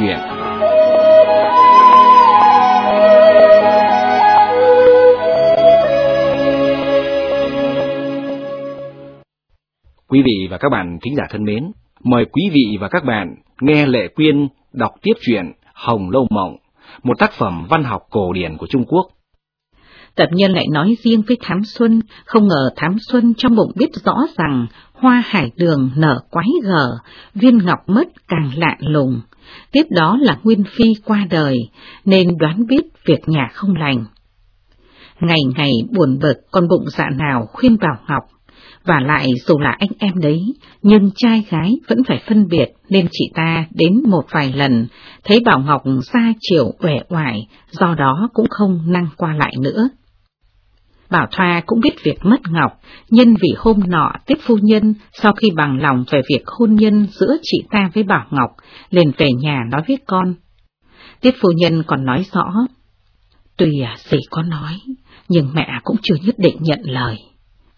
chuyện. Quý vị và các bạn thính giả thân mến, mời quý vị và các bạn nghe Lệ Quyên đọc tiếp truyện Hồng Lâu Mộng, một tác phẩm văn học cổ điển của Trung Quốc. Tập nhân lại nói riêng với Thám Xuân, không ngờ Thám Xuân trong bụng biết rõ rằng hoa hải đường nở quái gở, viên ngọc mất càng lạ lùng. Tiếp đó là Nguyên Phi qua đời, nên đoán biết việc nhà không lành. Ngày ngày buồn bực con bụng dạ nào khuyên Bảo Ngọc, và lại dù là anh em đấy, nhưng trai gái vẫn phải phân biệt nên chị ta đến một vài lần, thấy Bảo Ngọc xa chiều uể oải, do đó cũng không năng qua lại nữa. Bảo Thoa cũng biết việc mất Ngọc, nhân vì hôm nọ tiếp Phu Nhân sau khi bằng lòng về việc hôn nhân giữa chị ta với Bảo Ngọc, liền về nhà nói với con. Tiết Phu Nhân còn nói rõ, Tùy à, gì có nói, nhưng mẹ cũng chưa nhất định nhận lời.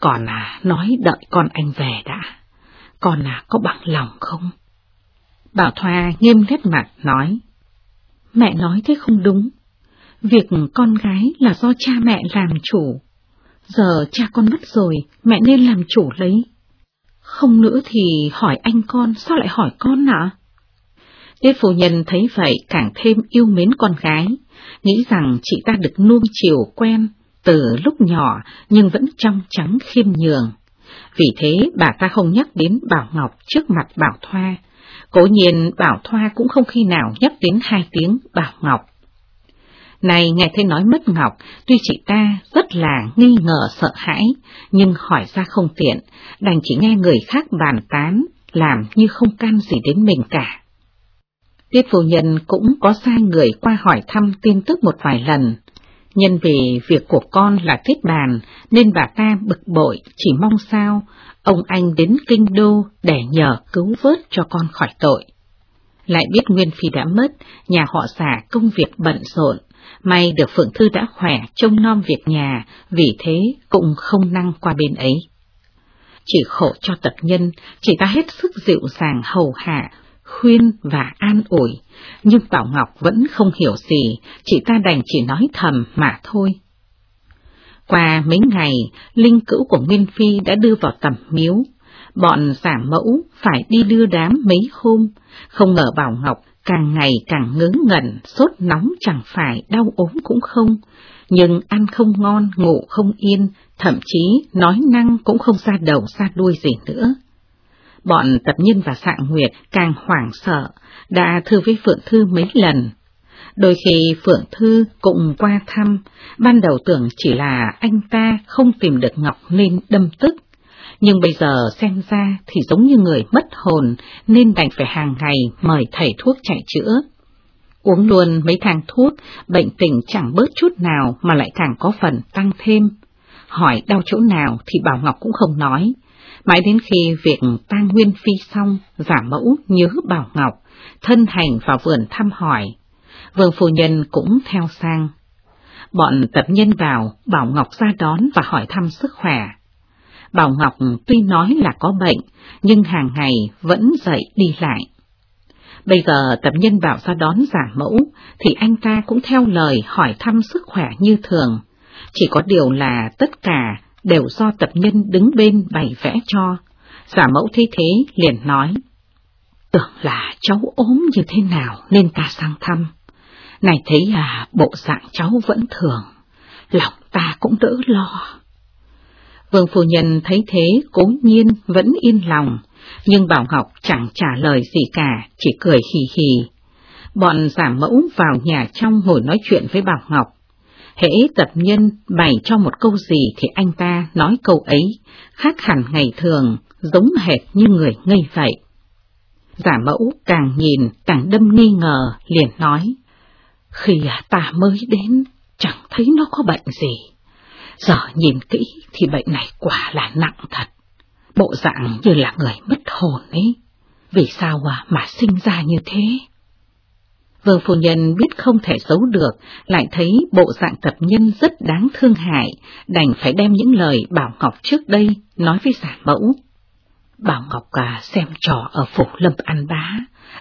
Còn à, nói đợi con anh về đã. Còn à, có bằng lòng không? Bảo Thoa nghiêm nét mặt nói, mẹ nói thế không đúng. Việc con gái là do cha mẹ làm chủ, Giờ cha con mất rồi, mẹ nên làm chủ lấy. Không nữa thì hỏi anh con, sao lại hỏi con ạ? Tiết phu nhân thấy vậy càng thêm yêu mến con gái, nghĩ rằng chị ta được nuông chiều quen từ lúc nhỏ nhưng vẫn trong trắng khiêm nhường. Vì thế bà ta không nhắc đến Bảo Ngọc trước mặt Bảo Thoa. Cố nhiên Bảo Thoa cũng không khi nào nhắc đến hai tiếng Bảo Ngọc. Này nghe thấy nói mất Ngọc, tuy chị ta rất là nghi ngờ sợ hãi, nhưng hỏi ra không tiện, đành chỉ nghe người khác bàn tán, làm như không can gì đến mình cả. Tiết phu nhân cũng có sai người qua hỏi thăm tin tức một vài lần. Nhân vì việc của con là thiết bàn, nên bà ta bực bội, chỉ mong sao ông anh đến kinh đô để nhờ cứu vớt cho con khỏi tội. Lại biết Nguyên Phi đã mất, nhà họ xả công việc bận rộn, May được Phượng Thư đã khỏe trông nom việc nhà, vì thế cũng không năng qua bên ấy. Chỉ khổ cho tập nhân, chị ta hết sức dịu dàng hầu hạ, khuyên và an ủi, nhưng Bảo Ngọc vẫn không hiểu gì, chị ta đành chỉ nói thầm mà thôi. Qua mấy ngày, linh cữu của Nguyên Phi đã đưa vào tầm miếu, bọn giả mẫu phải đi đưa đám mấy hôm, không ngờ Bảo Ngọc càng ngày càng ngớ ngẩn, sốt nóng chẳng phải, đau ốm cũng không, nhưng ăn không ngon, ngủ không yên, thậm chí nói năng cũng không ra đầu ra đuôi gì nữa. Bọn tập nhân và sạng nguyệt càng hoảng sợ, đã thư với Phượng Thư mấy lần. Đôi khi Phượng Thư cũng qua thăm, ban đầu tưởng chỉ là anh ta không tìm được Ngọc nên đâm tức, nhưng bây giờ xem ra thì giống như người mất hồn nên đành phải hàng ngày mời thầy thuốc chạy chữa. Uống luôn mấy thang thuốc, bệnh tình chẳng bớt chút nào mà lại càng có phần tăng thêm. Hỏi đau chỗ nào thì Bảo Ngọc cũng không nói. Mãi đến khi việc tang nguyên phi xong, giả mẫu nhớ Bảo Ngọc, thân hành vào vườn thăm hỏi. Vương phu nhân cũng theo sang. Bọn tập nhân vào, Bảo Ngọc ra đón và hỏi thăm sức khỏe. Bảo Ngọc tuy nói là có bệnh, nhưng hàng ngày vẫn dậy đi lại. Bây giờ tập nhân bảo ra đón giả mẫu, thì anh ta cũng theo lời hỏi thăm sức khỏe như thường. Chỉ có điều là tất cả đều do tập nhân đứng bên bày vẽ cho. Giả mẫu thấy thế liền nói, tưởng là cháu ốm như thế nào nên ta sang thăm. Này thấy là bộ dạng cháu vẫn thường, lòng ta cũng đỡ lo. Vương phu nhân thấy thế cố nhiên vẫn yên lòng, nhưng Bảo Ngọc chẳng trả lời gì cả, chỉ cười hì hì. Bọn giả mẫu vào nhà trong ngồi nói chuyện với Bảo Ngọc. Hễ tập nhân bày cho một câu gì thì anh ta nói câu ấy, khác hẳn ngày thường, giống hệt như người ngây vậy. Giả mẫu càng nhìn càng đâm nghi ngờ, liền nói, khi à ta mới đến, chẳng thấy nó có bệnh gì. Giờ nhìn kỹ thì bệnh này quả là nặng thật. Bộ dạng như là người mất hồn ấy. Vì sao à mà sinh ra như thế? Vương phu nhân biết không thể giấu được, lại thấy bộ dạng tập nhân rất đáng thương hại, đành phải đem những lời Bảo Ngọc trước đây nói với giả mẫu. Bảo Ngọc à xem trò ở phủ lâm ăn bá,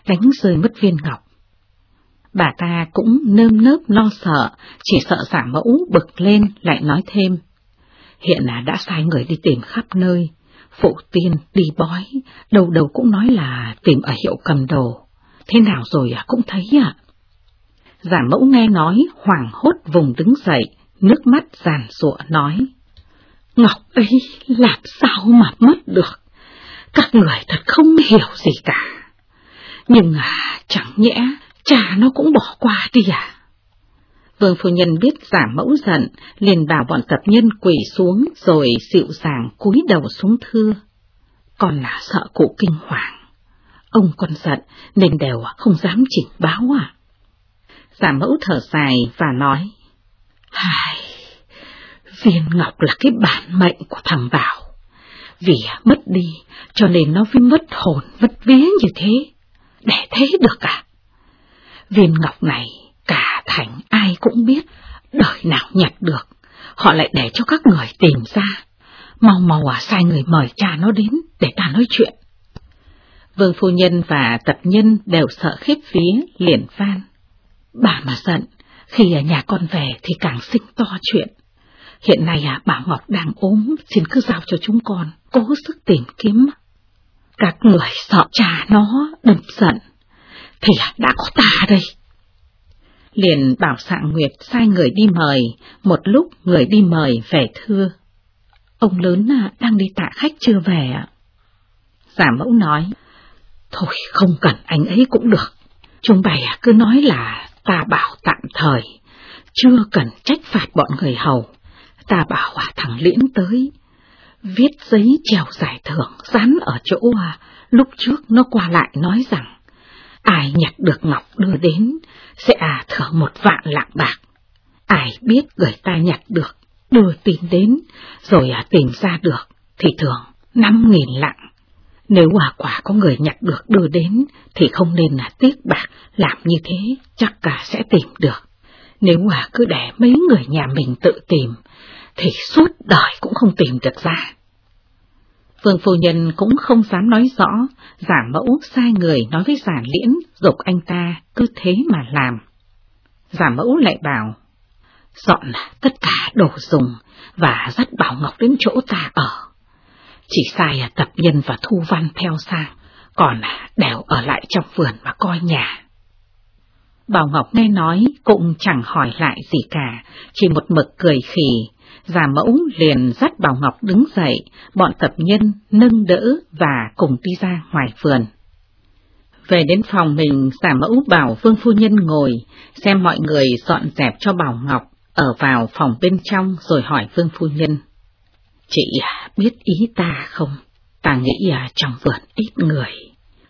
đánh rơi mất viên ngọc. Bà ta cũng nơm nớp lo sợ, chỉ sợ giả mẫu bực lên lại nói thêm. Hiện là đã sai người đi tìm khắp nơi, phụ tiên đi bói, đầu đầu cũng nói là tìm ở hiệu cầm đồ. Thế nào rồi à, cũng thấy à. Giả mẫu nghe nói, hoảng hốt vùng đứng dậy, nước mắt giàn rụa nói. Ngọc ấy làm sao mà mất được? Các người thật không hiểu gì cả. Nhưng à, chẳng nhẽ cha nó cũng bỏ qua đi à? Vương phu nhân biết giả mẫu giận, liền bảo bọn tập nhân quỳ xuống rồi dịu dàng cúi đầu xuống thưa. Còn là sợ cụ kinh hoàng. Ông con giận nên đều không dám chỉnh báo à. Giả mẫu thở dài và nói. Hài, viên ngọc là cái bản mệnh của thằng Bảo. Vì mất đi cho nên nó mới mất hồn mất vía như thế. Để thế được à? Viên ngọc này cả thành ai cũng biết, đời nào nhặt được, họ lại để cho các người tìm ra. Mau mau à sai người mời cha nó đến để ta nói chuyện. Vương phu nhân và tập nhân đều sợ khiếp vía liền van. Bà mà giận, khi ở nhà con về thì càng sinh to chuyện. Hiện nay à, bà Ngọc đang ốm, xin cứ giao cho chúng con, cố sức tìm kiếm. Các người sợ cha nó đâm giận, thì đã có ta đây. Liền bảo sạng Nguyệt sai người đi mời, một lúc người đi mời về thưa. Ông lớn à, đang đi tạ khách chưa về ạ? Giả mẫu nói, thôi không cần anh ấy cũng được. Chúng bày à, cứ nói là ta bảo tạm thời, chưa cần trách phạt bọn người hầu. Ta bảo à, thằng Liễn tới, viết giấy treo giải thưởng dán ở chỗ à, lúc trước nó qua lại nói rằng, ai nhặt được ngọc đưa đến, sẽ à thưởng một vạn lạng bạc. Ai biết người ta nhặt được, đưa tin đến, rồi à tìm ra được, thì thường năm nghìn lạng. Nếu quả quả có người nhặt được đưa đến, thì không nên là tiếc bạc, làm như thế chắc cả sẽ tìm được. Nếu quả cứ để mấy người nhà mình tự tìm, thì suốt đời cũng không tìm được ra. Vương phu nhân cũng không dám nói rõ, giả mẫu sai người nói với giả liễn, dục anh ta cứ thế mà làm. Giả mẫu lại bảo, dọn tất cả đồ dùng và dắt Bảo Ngọc đến chỗ ta ở. Chỉ sai tập nhân và thu văn theo sang, còn đều ở lại trong vườn mà coi nhà. Bảo Ngọc nghe nói cũng chẳng hỏi lại gì cả, chỉ một mực cười khỉ, Già mẫu liền dắt Bảo Ngọc đứng dậy, bọn tập nhân nâng đỡ và cùng đi ra ngoài vườn. Về đến phòng mình, giả mẫu bảo Vương Phu Nhân ngồi, xem mọi người dọn dẹp cho Bảo Ngọc, ở vào phòng bên trong rồi hỏi Vương Phu Nhân. Chị à, biết ý ta không? Ta nghĩ à, trong vườn ít người,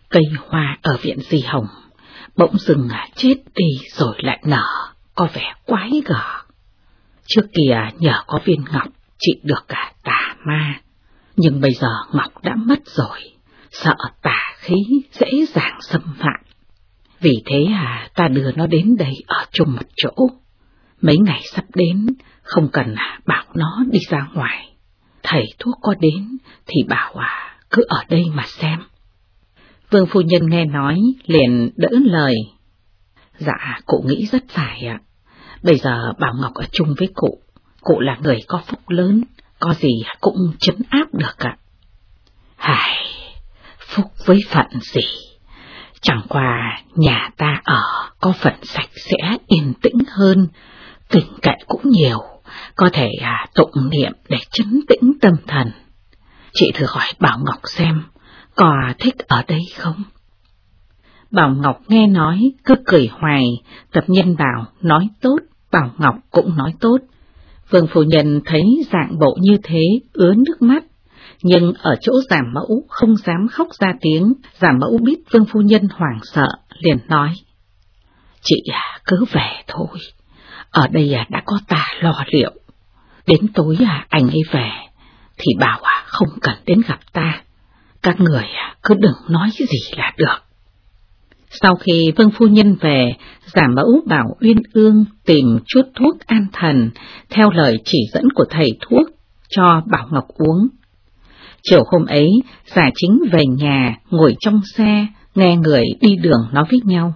cây hoa ở viện Di Hồng, bỗng dừng chết đi rồi lại nở, có vẻ quái gở. Trước kia nhờ có viên ngọc, chị được cả tà ma, nhưng bây giờ ngọc đã mất rồi, sợ tà khí dễ dàng xâm phạm. Vì thế à, ta đưa nó đến đây ở chung một chỗ. Mấy ngày sắp đến, không cần à, bảo nó đi ra ngoài. Thầy thuốc có đến thì bảo à, cứ ở đây mà xem. Vương phu nhân nghe nói, liền đỡ lời. Dạ, cụ nghĩ rất phải ạ. Bây giờ Bảo Ngọc ở chung với cụ, cụ là người có phúc lớn, có gì cũng chấn áp được ạ. Hài, phúc với phận gì? Chẳng qua nhà ta ở có phận sạch sẽ yên tĩnh hơn, tình cậy cũng nhiều, có thể à, tụng niệm để chấn tĩnh tâm thần. Chị thử hỏi Bảo Ngọc xem, Cò thích ở đây không? Bảo Ngọc nghe nói, cứ cười hoài, tập nhân bảo, nói tốt, Bảo Ngọc cũng nói tốt. Vương Phu Nhân thấy dạng bộ như thế, ứa nước mắt, nhưng ở chỗ giảm mẫu không dám khóc ra tiếng, giảm mẫu biết Vương Phu Nhân hoảng sợ, liền nói. Chị à, cứ về thôi, ở đây à, đã có ta lo liệu, đến tối à anh ấy về, thì bảo à không cần đến gặp ta, các người à, cứ đừng nói gì là được. Sau khi Vương Phu Nhân về, giả mẫu bảo Uyên Ương tìm chút thuốc an thần, theo lời chỉ dẫn của thầy thuốc, cho Bảo Ngọc uống. Chiều hôm ấy, giả chính về nhà, ngồi trong xe, nghe người đi đường nói với nhau.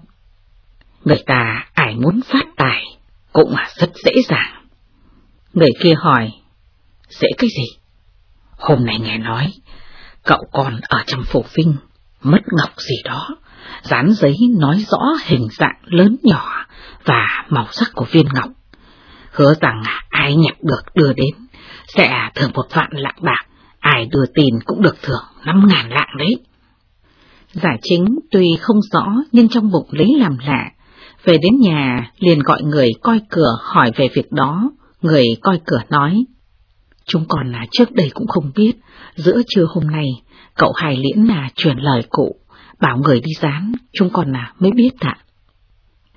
Người ta ai muốn phát tài, cũng là rất dễ dàng. Người kia hỏi, dễ cái gì? Hôm nay nghe nói, cậu còn ở trong phủ vinh, mất ngọc gì đó, dán giấy nói rõ hình dạng lớn nhỏ và màu sắc của viên ngọc. Hứa rằng ai nhặt được đưa đến, sẽ thưởng một vạn lạng bạc, ai đưa tiền cũng được thưởng năm ngàn lạng đấy. Giải chính tuy không rõ nhưng trong bụng lấy làm lạ, về đến nhà liền gọi người coi cửa hỏi về việc đó, người coi cửa nói. Chúng còn là trước đây cũng không biết, giữa trưa hôm nay, cậu Hải liễn là truyền lời cụ, bảo người đi dán, chúng còn là mới biết ạ.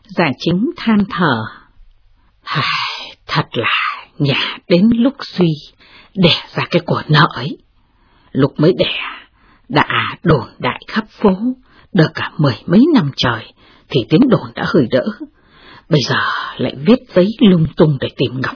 Giải chính than thở. Hài, thật là nhà đến lúc suy, đẻ ra cái của nợ ấy. Lúc mới đẻ, đã đồn đại khắp phố, được cả mười mấy năm trời, thì tiếng đồn đã hơi đỡ. Bây giờ lại viết giấy lung tung để tìm Ngọc,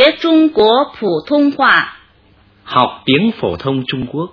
学中国普通话。好点普通中国。